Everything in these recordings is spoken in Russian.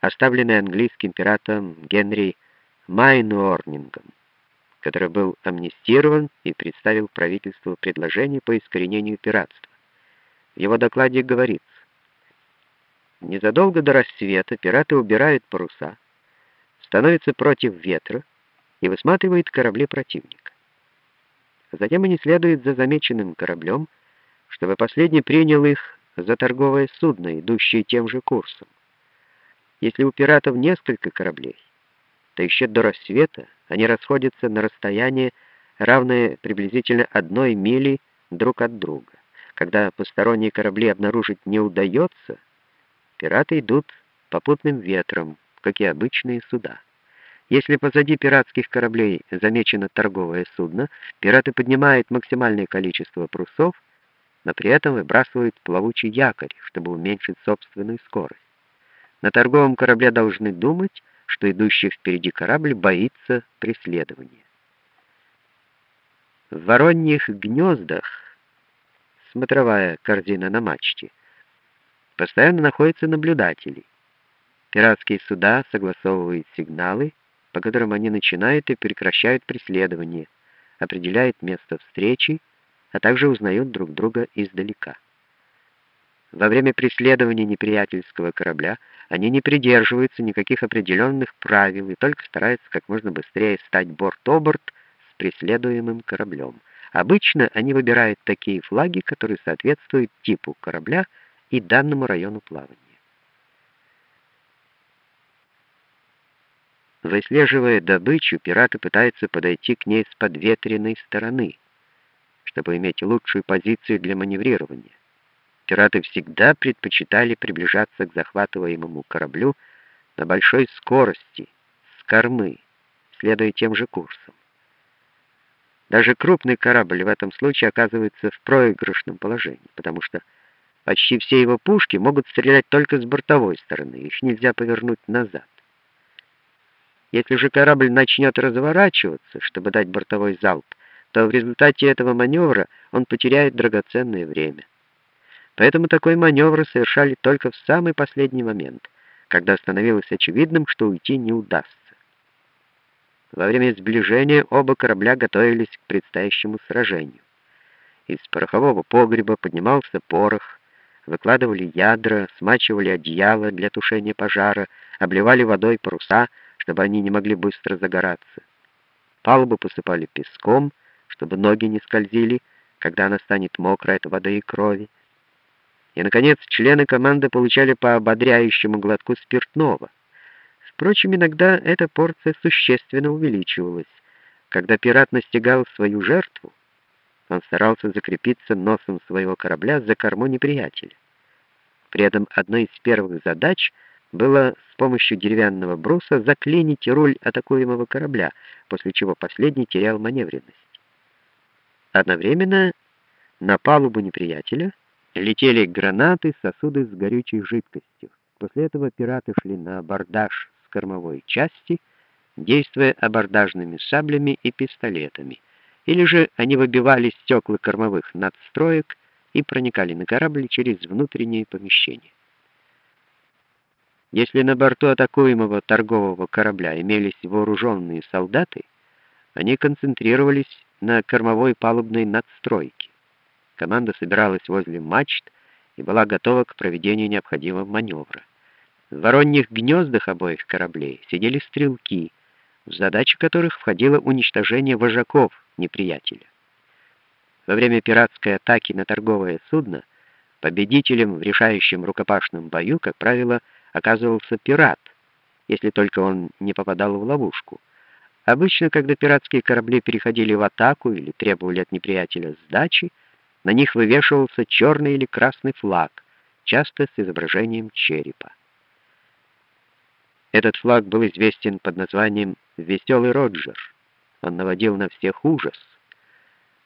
оставленный английским пиратом Генри Майнуорнингом, который был амнистирован и представил правительству предложение по искоренению пиратства. В его докладе говорится, Незадолго до рассвета пираты убирают паруса, становятся против ветра и высматривают корабли противника. Затем они следуют за замеченным кораблем, чтобы последний принял их за торговое судно, идущее тем же курсом. Если у пиратов несколько кораблей, то еще до рассвета они расходятся на расстояние, равное приблизительно одной мили друг от друга. Когда посторонние корабли обнаружить не удается, пираты идут попутным ветром, как и обычные суда. Если позади пиратских кораблей замечено торговое судно, пираты поднимают максимальное количество парусов, но при этом выбрасывают плавучий якорь, чтобы уменьшить собственную скорость. На торговом корабле должны думать, что идущий впереди корабль боится преследования. В вороньих гнездах, смотровая корзина на мачте, постоянно находятся наблюдатели. Пиратские суда согласовывают сигналы, по которым они начинают и прекращают преследование, определяют место встречи, а также узнают друг друга издалека. Во время преследования неприятельского корабля они не придерживаются никаких определенных правил и только стараются как можно быстрее стать борт-оборт с преследуемым кораблем. Обычно они выбирают такие флаги, которые соответствуют типу корабля и данному району плавания. Выслеживая добычу, пираты пытаются подойти к ней с подветренной стороны, чтобы иметь лучшую позицию для маневрирования. Пираты всегда предпочитали приближаться к захватываемому кораблю на большой скорости, с кормы, следуя тем же курсом. Даже крупный корабль в этом случае оказывается в проигрышном положении, потому что почти все его пушки могут стрелять только с бортовой стороны, их нельзя повернуть назад. Если же корабль начнет разворачиваться, чтобы дать бортовой залп, то в результате этого маневра он потеряет драгоценное время. Поэтому такой маневр совершали только в самый последний момент, когда становилось очевидным, что уйти не удастся. Во время сближения оба корабля готовились к предстоящему сражению. Из порохового погреба поднимался порох, выкладывали ядра, смачивали одеяло для тушения пожара, обливали водой паруса, чтобы они не могли быстро загораться. Палубу посыпали песком, чтобы ноги не скользили, когда она станет мокрой от воды и крови. И, наконец, члены команды получали по ободряющему глотку спиртного. Впрочем, иногда эта порция существенно увеличивалась. Когда пират настигал свою жертву, он старался закрепиться носом своего корабля за корму неприятеля. При этом одной из первых задач было с помощью деревянного бруса заклинить руль атакуемого корабля, после чего последний терял маневренность. Одновременно на палубу неприятеля летели гранаты, сосуды с горючей жидкостью. После этого пираты шли на абордаж с кормовой части, действуя абордажными саблями и пистолетами. Или же они выбивали стекла кормовых надстроек и проникали на корабль через внутренние помещения. Если на борту атакуемого торгового корабля имелись вооруженные солдаты, они концентрировались на кормовой палубной надстройке. Команда собиралась возле мачт и была готова к проведению необходимого маневра. В вороньих гнездах обоих кораблей сидели стрелки, в задачу которых входило уничтожение вожаков неприятеля. Во время пиратской атаки на торговое судно победителем в решающем рукопашном бою, как правило, оказывался пират, если только он не попадал в ловушку. Обычно, когда пиратские корабли переходили в атаку или требовали от неприятеля сдачи, на них вывешивался черный или красный флаг, часто с изображением черепа. Этот флаг был известен под названием «Веселый Роджер». Он наводил на всех ужас.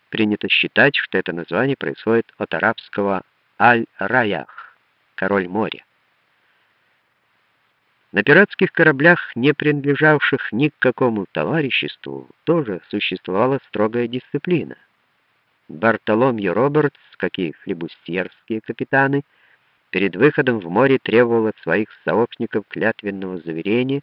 Принято считать, что это название происходит от арабского «Аль-Раях» — «Король моря». На пиратских кораблях, не принадлежавших ни к какому товариществу, тоже существовала строгая дисциплина. Бартоломью Робертс, как и флебустьерские капитаны, перед выходом в море требовал от своих сообщников клятвенного заверения,